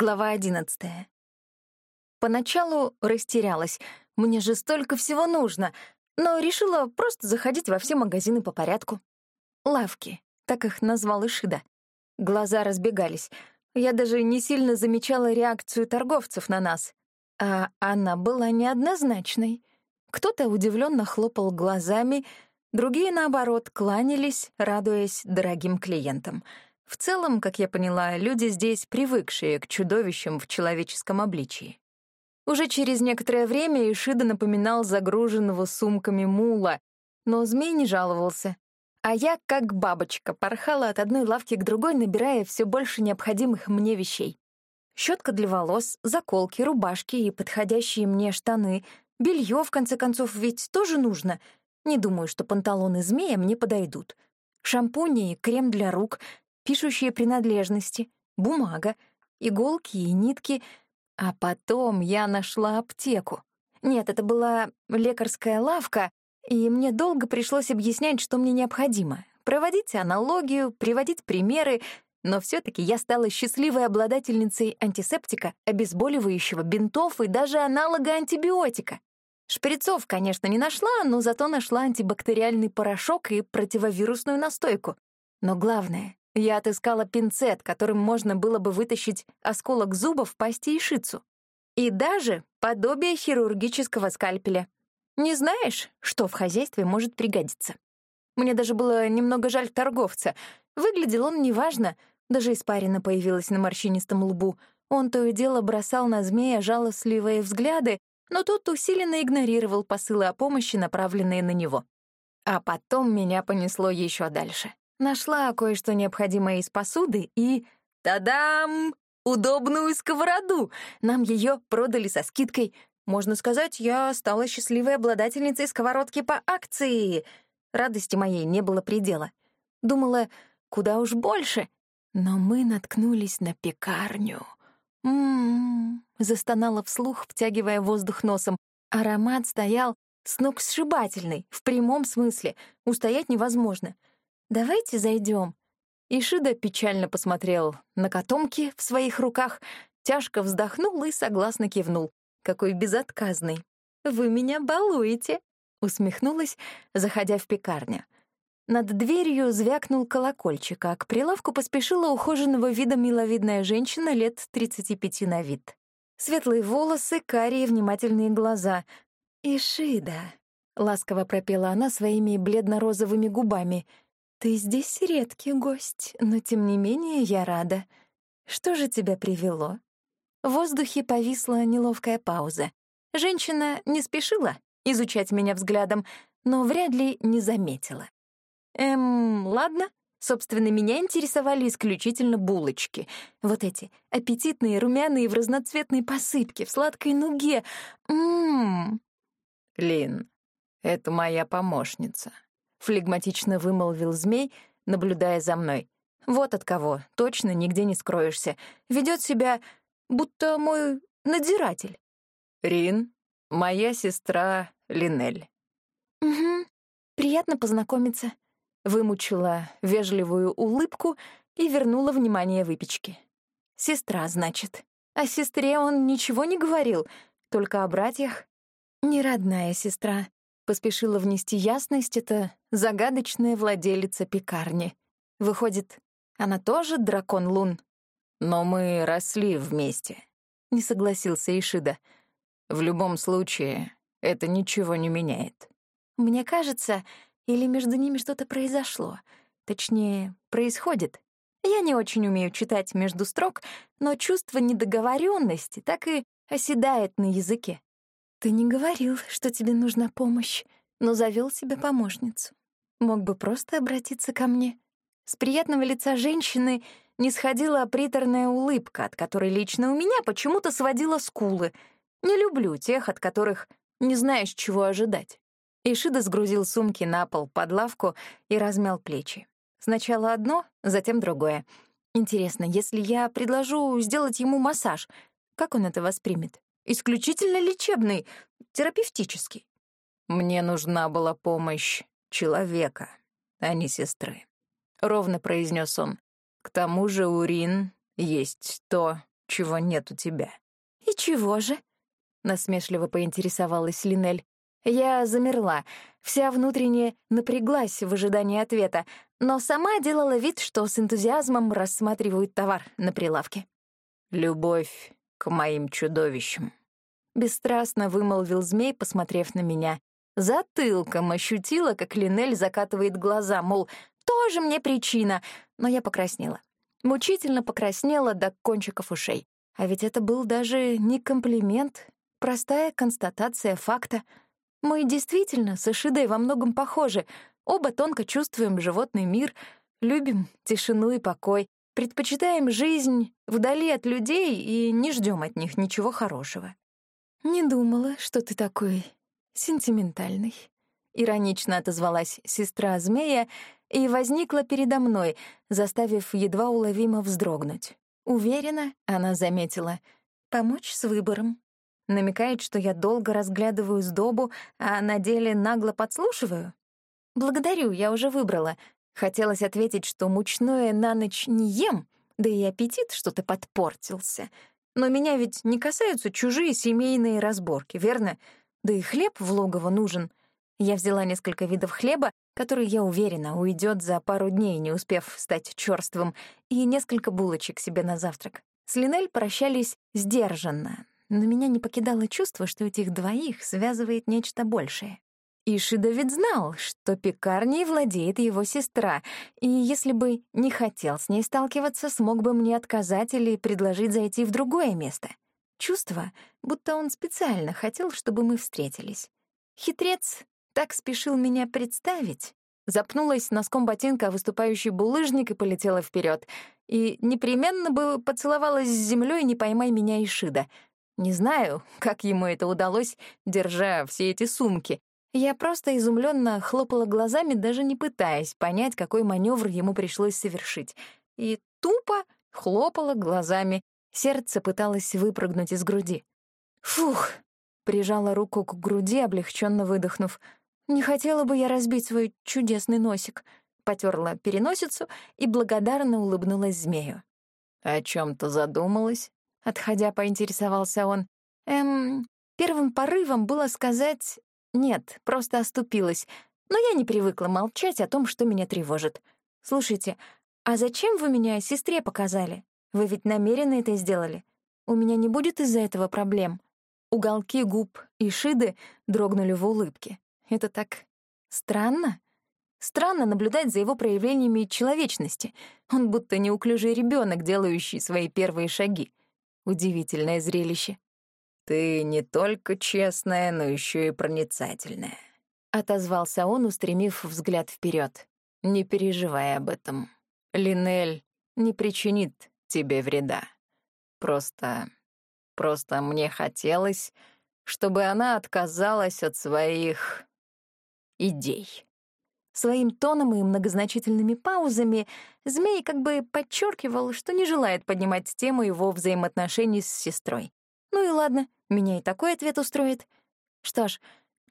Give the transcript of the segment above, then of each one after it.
Глава одиннадцатая. Поначалу растерялась. Мне же столько всего нужно. Но решила просто заходить во все магазины по порядку. Лавки, так их назвал Ишида. Глаза разбегались. Я даже не сильно замечала реакцию торговцев на нас. А она была неоднозначной. Кто-то удивленно хлопал глазами, другие, наоборот, кланялись, радуясь дорогим клиентам — в целом, как я поняла, люди здесь привыкшие к чудовищам в человеческом обличии. Уже через некоторое время Ишида напоминал загруженного сумками мула, но змей не жаловался. А я, как бабочка, порхала от одной лавки к другой, набирая все больше необходимых мне вещей. Щетка для волос, заколки, рубашки и подходящие мне штаны, белье, в конце концов, ведь тоже нужно. Не думаю, что панталоны змея мне подойдут. Шампуни и крем для рук, пишущие принадлежности, бумага, иголки и нитки, а потом я нашла аптеку. Нет, это была лекарская лавка, и мне долго пришлось объяснять, что мне необходимо. Проводить аналогию, приводить примеры, но все таки я стала счастливой обладательницей антисептика, обезболивающего, бинтов и даже аналога антибиотика. Шприцов, конечно, не нашла, но зато нашла антибактериальный порошок и противовирусную настойку. Но главное, я отыскала пинцет, которым можно было бы вытащить осколок зуба в пасти и шицу. И даже подобие хирургического скальпеля. Не знаешь, что в хозяйстве может пригодиться. Мне даже было немного жаль торговца. Выглядел он неважно, даже испарина появилась на морщинистом лбу. Он то и дело бросал на змея жалостливые взгляды, но тот усиленно игнорировал посылы о помощи, направленные на него. А потом меня понесло еще дальше. Нашла кое-что необходимое из посуды и... Та-дам! Удобную сковороду! Нам ее продали со скидкой. Можно сказать, я стала счастливой обладательницей сковородки по акции. Радости моей не было предела. Думала, куда уж больше. Но мы наткнулись на пекарню. «М-м-м», застонала вслух, втягивая воздух носом. Аромат стоял сногсшибательный, в прямом смысле. Устоять невозможно — «Давайте зайдем». Ишида печально посмотрел на котомки в своих руках, тяжко вздохнул и согласно кивнул. Какой безотказный. «Вы меня балуете», — усмехнулась, заходя в пекарню. Над дверью звякнул колокольчик, а к прилавку поспешила ухоженного вида миловидная женщина лет 35 на вид. Светлые волосы, карие внимательные глаза. «Ишида», — ласково пропела она своими бледно-розовыми губами — «Ты здесь редкий гость, но тем не менее я рада. Что же тебя привело?» В воздухе повисла неловкая пауза. Женщина не спешила изучать меня взглядом, но вряд ли не заметила. «Эм, ладно». Собственно, меня интересовали исключительно булочки. Вот эти, аппетитные, румяные в разноцветной посыпке, в сладкой нуге. Ммм. «Лин, это моя помощница», — флегматично вымолвил змей, наблюдая за мной. «Вот от кого, точно нигде не скроешься. Ведет себя, будто мой надзиратель». «Рин, моя сестра Линель». «Угу, приятно познакомиться», — вымучила вежливую улыбку и вернула внимание выпечке. «Сестра, значит. О сестре он ничего не говорил, только о братьях. Не родная сестра, Поспешила внести ясность эта загадочная владелица пекарни. Выходит, она тоже дракон Лун? Но мы росли вместе, — не согласился Ишида. В любом случае, это ничего не меняет. Мне кажется, или между ними что-то произошло. Точнее, происходит. Я не очень умею читать между строк, но чувство недоговоренности так и оседает на языке. Ты не говорил, что тебе нужна помощь, но завел себе помощницу. Мог бы просто обратиться ко мне. С приятного лица женщины не сходила приторная улыбка, от которой лично у меня почему-то сводила скулы. Не люблю тех, от которых не знаешь, чего ожидать. Ишида сгрузил сумки на пол под лавку и размял плечи. Сначала одно, затем другое. Интересно, если я предложу сделать ему массаж, как он это воспримет? Исключительно лечебный, терапевтический. Мне нужна была помощь человека, а не сестры. Ровно произнес он. К тому же у Рин есть то, чего нет у тебя». «И чего же?» — насмешливо поинтересовалась Линель. Я замерла, вся внутренне напряглась в ожидании ответа, но сама делала вид, что с энтузиазмом рассматривает товар на прилавке. «Любовь к моим чудовищам», — бесстрастно вымолвил змей, посмотрев на меня. Затылком ощутила, как Линель закатывает глаза, мол, тоже мне причина, но я покраснела. Мучительно покраснела до кончиков ушей. А ведь это был даже не комплимент, простая констатация факта. Мы действительно с Ишидой во многом похожи. Оба тонко чувствуем животный мир, любим тишину и покой, предпочитаем жизнь вдали от людей и не ждем от них ничего хорошего. «Не думала, что ты такой сентиментальный», — иронично отозвалась сестра змея и возникла передо мной, заставив едва уловимо вздрогнуть. Уверена, она заметила, помочь с выбором. Намекает, что я долго разглядываю сдобу, а на деле нагло подслушиваю. Благодарю, я уже выбрала. Хотелось ответить, что мучное на ночь не ем, да и аппетит что-то подпортился. Но меня ведь не касаются чужие семейные разборки, верно? Да и хлеб в логово нужен. Я взяла несколько видов хлеба, который, я уверена, уйдет за пару дней, не успев стать черствым, и несколько булочек себе на завтрак. С Линель прощались сдержанно, но меня не покидало чувство, что этих двоих связывает нечто большее. Ишида ведь знал, что пекарней владеет его сестра, и если бы не хотел с ней сталкиваться, смог бы мне отказать или предложить зайти в другое место. Чувство, будто он специально хотел, чтобы мы встретились. Хитрец так спешил меня представить. Запнулась носком ботинка выступающий булыжник и полетела вперед. И непременно бы поцеловалась с землей, не поймай меня Ишида. Не знаю, как ему это удалось, держа все эти сумки. Я просто изумленно хлопала глазами, даже не пытаясь понять, какой маневр ему пришлось совершить. И тупо хлопала глазами. Сердце пыталось выпрыгнуть из груди. «Фух!» — прижала руку к груди, облегченно выдохнув — «Не хотела бы я разбить свой чудесный носик», — потерла переносицу и благодарно улыбнулась змею. «О чем то задумалась?» — отходя, поинтересовался он. «Эм, первым порывом было сказать «нет», просто оступилась, но я не привыкла молчать о том, что меня тревожит. Слушайте, а зачем вы меня сестре показали? Вы ведь намеренно это сделали. У меня не будет из-за этого проблем». Уголки губ и шиды дрогнули в улыбке. Это так странно. Странно наблюдать за его проявлениями человечности. Он будто неуклюжий ребенок, делающий свои первые шаги. Удивительное зрелище. «Ты не только честная, но еще и проницательная», — отозвался он, устремив взгляд вперед. «Не переживай об этом. Линель не причинит тебе вреда. Просто... просто мне хотелось, чтобы она отказалась от своих идей. Своим тоном и многозначительными паузами змей как бы подчеркивал, что не желает поднимать тему его взаимоотношений с сестрой. Ну и ладно, меня и такой ответ устроит. Что ж,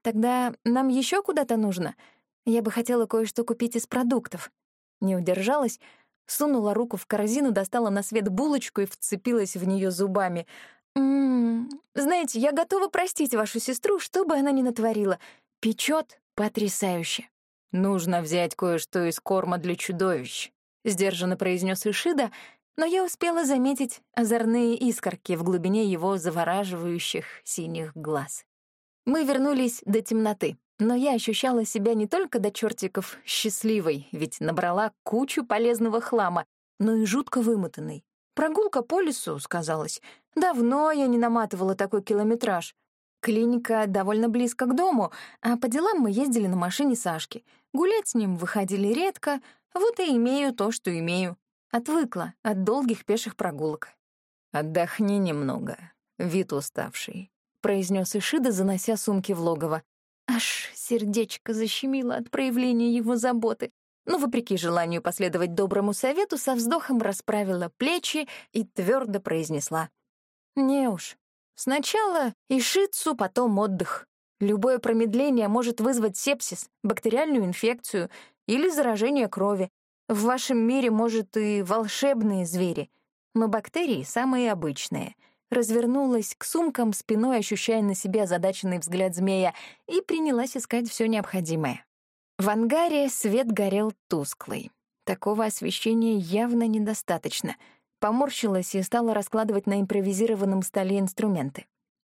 тогда нам еще куда-то нужно. Я бы хотела кое-что купить из продуктов. Не удержалась, сунула руку в корзину, достала на свет булочку и вцепилась в нее зубами. «М -м, знаете, я готова простить вашу сестру, что бы она ни натворила. Печет Потрясающе. Нужно взять кое-что из корма для чудовищ, сдержанно произнес Ишида, но я успела заметить озорные искорки в глубине его завораживающих синих глаз. Мы вернулись до темноты, но я ощущала себя не только до чертиков счастливой, ведь набрала кучу полезного хлама, но и жутко вымотанной. Прогулка по лесу, сказалось. Давно я не наматывала такой километраж. Клиника довольно близко к дому, а по делам мы ездили на машине Сашки. Гулять с ним выходили редко, вот и имею то, что имею. Отвыкла от долгих пеших прогулок. «Отдохни немного, вид уставший», — произнес Ишида, занося сумки в логово. Аж сердечко защемило от проявления его заботы. Но, вопреки желанию последовать доброму совету, со вздохом расправила плечи и твердо произнесла. «Не уж, Сначала ишицу, потом отдых. Любое промедление может вызвать сепсис, бактериальную инфекцию или заражение крови. В вашем мире, может, и волшебные звери. но бактерии самые обычные. Развернулась к сумкам, спиной ощущая на себе озадаченный взгляд змея, и принялась искать все необходимое. В ангаре свет горел тусклый. Такого освещения явно недостаточно. Поморщилась и стала раскладывать на импровизированном столе инструменты.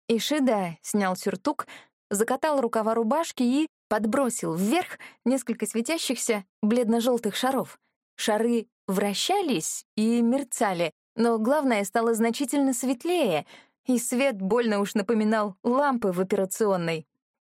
Ишида снял сюртук, закатал рукава рубашки и подбросил вверх несколько светящихся бледно-желтых шаров. Шары вращались и мерцали, но главное стало значительно светлее, и свет больно уж напоминал лампы в операционной.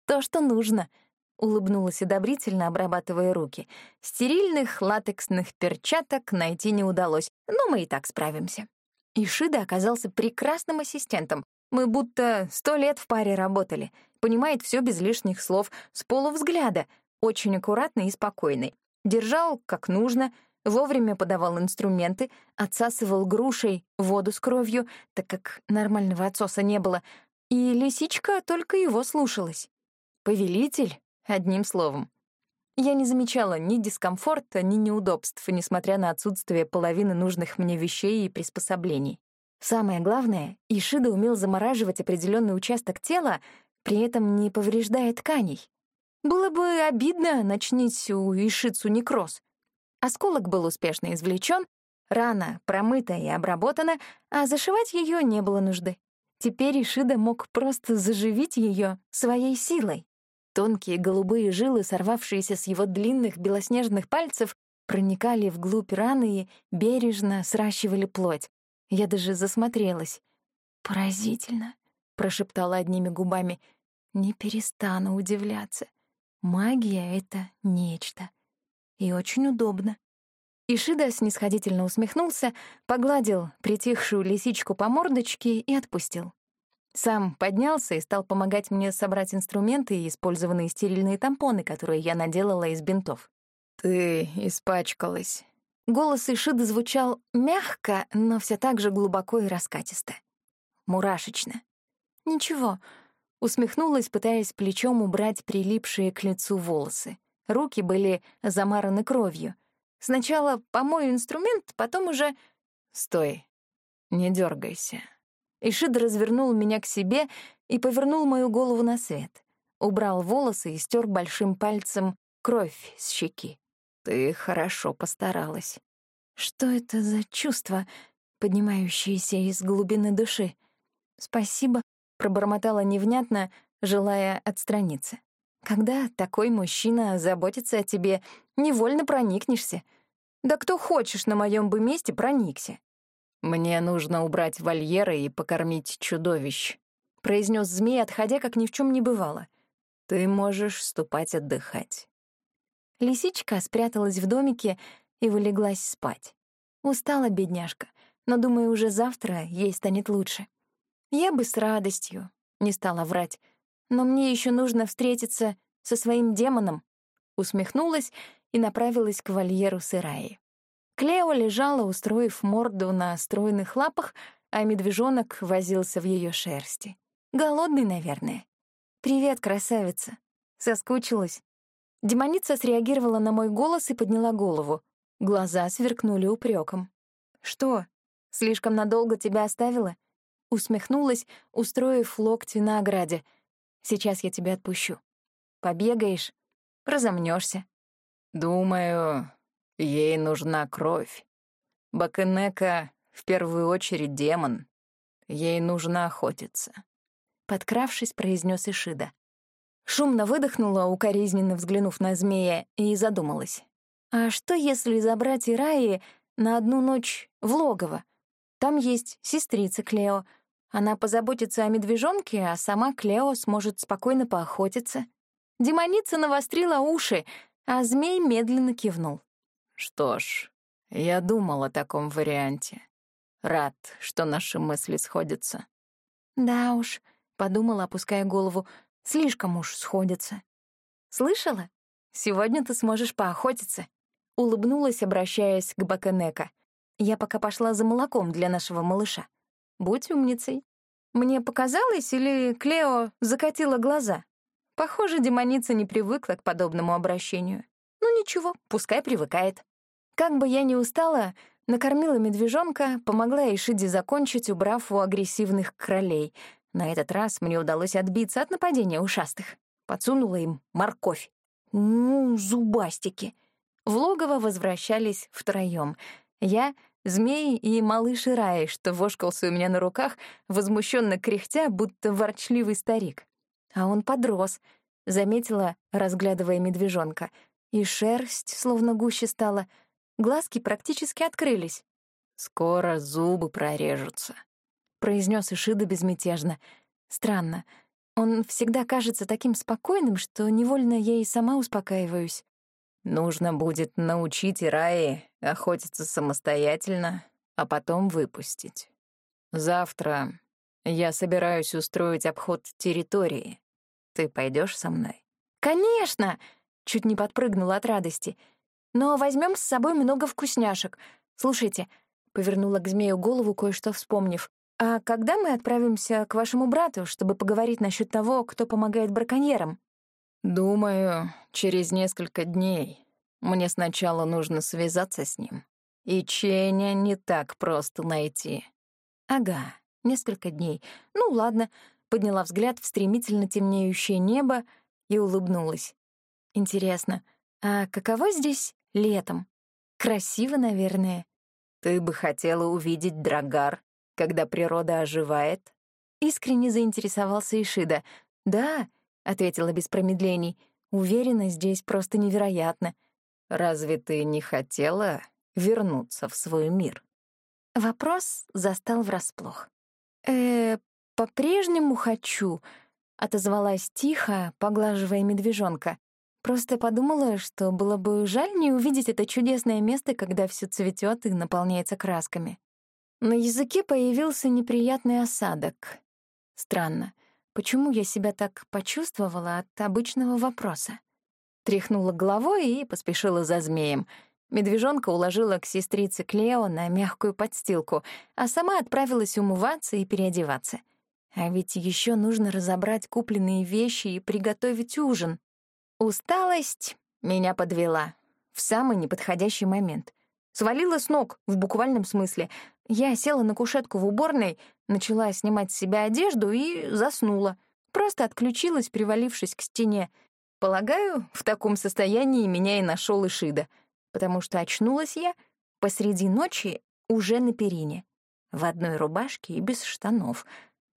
То, что нужно — улыбнулась одобрительно, обрабатывая руки. Стерильных латексных перчаток найти не удалось, но мы и так справимся. Ишида оказался прекрасным ассистентом. Мы будто сто лет в паре работали. Понимает все без лишних слов, с полувзгляда, очень аккуратный и спокойный. Держал, как нужно, вовремя подавал инструменты, отсасывал грушей воду с кровью, так как нормального отсоса не было, и лисичка только его слушалась. Повелитель Одним словом. Я не замечала ни дискомфорта, ни неудобств, несмотря на отсутствие половины нужных мне вещей и приспособлений. Самое главное, Ишида умел замораживать определенный участок тела, при этом не повреждая тканей. Было бы обидно начнить у Ишицу некроз. Осколок был успешно извлечен, рана промыта и обработана, а зашивать ее не было нужды. Теперь Ишида мог просто заживить ее своей силой. Тонкие голубые жилы, сорвавшиеся с его длинных белоснежных пальцев, проникали вглубь раны и бережно сращивали плоть. Я даже засмотрелась. «Поразительно», — прошептала одними губами. «Не перестану удивляться. Магия — это нечто. И очень удобно». Ишида снисходительно усмехнулся, погладил притихшую лисичку по мордочке и отпустил. Сам поднялся и стал помогать мне собрать инструменты и использованные стерильные тампоны, которые я наделала из бинтов. «Ты испачкалась». Голос Ишиды звучал мягко, но все так же глубоко и раскатисто. Мурашечно. «Ничего», — усмехнулась, пытаясь плечом убрать прилипшие к лицу волосы. Руки были замараны кровью. Сначала помою инструмент, потом уже... «Стой, не дергайся. Ишид развернул меня к себе и повернул мою голову на свет. Убрал волосы и стер большим пальцем кровь с щеки. «Ты хорошо постаралась». Что это за чувство, поднимающееся из глубины души? «Спасибо», — пробормотала невнятно, желая отстраниться. «Когда такой мужчина заботится о тебе, невольно проникнешься. Да кто хочешь на моем бы месте проникся. «Мне нужно убрать вольеры и покормить чудовищ», — произнес змей, отходя, как ни в чем не бывало. «Ты можешь ступать отдыхать». Лисичка спряталась в домике и вылеглась спать. Устала бедняжка, но, думаю, уже завтра ей станет лучше. Я бы с радостью, не стала врать, но мне еще нужно встретиться со своим демоном. Усмехнулась и направилась к вольеру Сыраи. Клео лежала, устроив морду на стройных лапах, а медвежонок возился в ее шерсти. Голодный, наверное. «Привет, красавица!» Соскучилась. Демоница среагировала на мой голос и подняла голову. Глаза сверкнули упреком. «Что, слишком надолго тебя оставила?» Усмехнулась, устроив локти на ограде. «Сейчас я тебя отпущу. Побегаешь, разомнешься. «Думаю, Ей нужна кровь. Бакенека в первую очередь демон. Ей нужно охотиться. Подкравшись, произнес Ишида. Шумно выдохнула, укоризненно взглянув на змея, и задумалась. А что, если забрать Ираи на одну ночь в логово? Там есть сестрица Клео. Она позаботится о медвежонке, а сама Клео сможет спокойно поохотиться. Демоница навострила уши, а змей медленно кивнул. Что ж, я думал о таком варианте. Рад, что наши мысли сходятся. Да уж, подумала, опуская голову, слишком уж сходятся. Слышала? Сегодня ты сможешь поохотиться. Улыбнулась, обращаясь к Баканека. Я пока пошла за молоком для нашего малыша. Будь умницей. Мне показалось, или Клео закатила глаза? Похоже, демоница не привыкла к подобному обращению. Ну ничего, пускай привыкает. Как бы я ни устала, Накормила медвежонка, помогла Ишиде закончить, убрав у агрессивных кролей. На этот раз мне удалось отбиться от нападения ушастых. Подсунула им морковь. Ну, зубастики. В логово возвращались втроём. Я, змей и малыш Ираи, что вошкался у меня на руках, возмущенно кряхтя, будто ворчливый старик. А он подрос, заметила, разглядывая медвежонка. И шерсть словно гуще стала — Глазки практически открылись. «Скоро зубы прорежутся», — произнес Ишида безмятежно. Странно. Он всегда кажется таким спокойным, что невольно я и сама успокаиваюсь. «Нужно будет научить Ираи охотиться самостоятельно, а потом выпустить. Завтра я собираюсь устроить обход территории. Ты пойдешь со мной?» «Конечно!» — чуть не подпрыгнула от радости — но возьмем с собой много вкусняшек. Слушайте, повернула к змею голову, кое-что вспомнив. А когда мы отправимся к вашему брату, чтобы поговорить насчет того, кто помогает браконьерам? Думаю, через несколько дней. Мне сначала нужно связаться с ним. И Ченя не так просто найти. Ага, несколько дней. Ну ладно, подняла взгляд в стремительно темнеющее небо и улыбнулась. Интересно, а каково здесь летом. Красиво, наверное. Ты бы хотела увидеть драгар, когда природа оживает? Искренне заинтересовался Ишида. Да, ответила без промедлений. Уверена, здесь просто невероятно. Разве ты не хотела вернуться в свой мир? Вопрос застал врасплох. Э, по-прежнему хочу, отозвалась тихо, поглаживая медвежонка. Просто подумала, что было бы жаль не увидеть это чудесное место, когда все цветет и наполняется красками. На языке появился неприятный осадок. Странно, почему я себя так почувствовала от обычного вопроса? Тряхнула головой и поспешила за змеем. Медвежонка уложила к сестрице Клео на мягкую подстилку, а сама отправилась умываться и переодеваться. А ведь еще нужно разобрать купленные вещи и приготовить ужин. Усталость меня подвела в самый неподходящий момент. Свалила с ног, в буквальном смысле. Я села на кушетку в уборной, начала снимать с себя одежду и заснула. Просто отключилась, привалившись к стене. Полагаю, в таком состоянии меня и нашел Ишида, потому что очнулась я посреди ночи уже на перине, в одной рубашке и без штанов.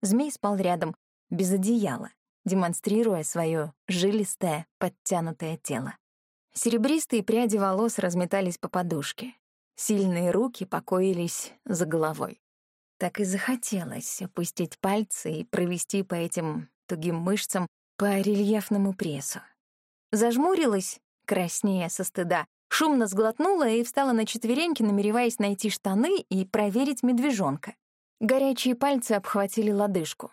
Змей спал рядом, без одеяла демонстрируя свое жилистое, подтянутое тело. Серебристые пряди волос разметались по подушке. Сильные руки покоились за головой. Так и захотелось опустить пальцы и провести по этим тугим мышцам по рельефному прессу. Зажмурилась, краснея со стыда, шумно сглотнула и встала на четвереньки, намереваясь найти штаны и проверить медвежонка. Горячие пальцы обхватили лодыжку.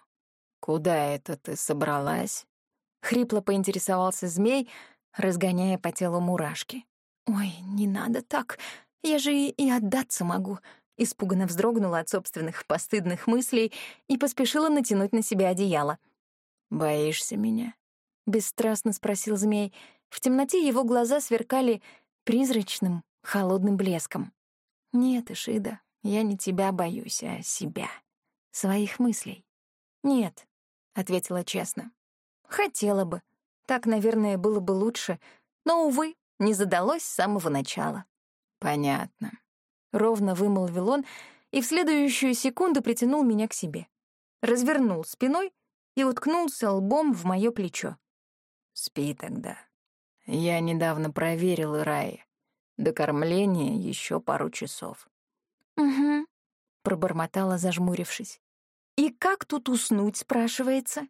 «Куда это ты собралась?» — хрипло поинтересовался змей, разгоняя по телу мурашки. «Ой, не надо так, я же и отдаться могу», — испуганно вздрогнула от собственных постыдных мыслей и поспешила натянуть на себя одеяло. «Боишься меня?» — бесстрастно спросил змей. В темноте его глаза сверкали призрачным, холодным блеском. «Нет, Ишида, я не тебя боюсь, а себя, своих мыслей. Нет, ответила честно. Хотела бы. Так, наверное, было бы лучше, но, увы, не задалось с самого начала. Понятно. Ровно вымолвил он и в следующую секунду притянул меня к себе. Развернул спиной и уткнулся лбом в мое плечо. Спи тогда. Я недавно проверил Раи. До кормления еще пару часов. Угу, пробормотала, зажмурившись. И как тут уснуть, спрашивается?